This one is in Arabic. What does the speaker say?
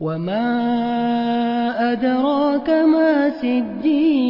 وما أدراك ما سجين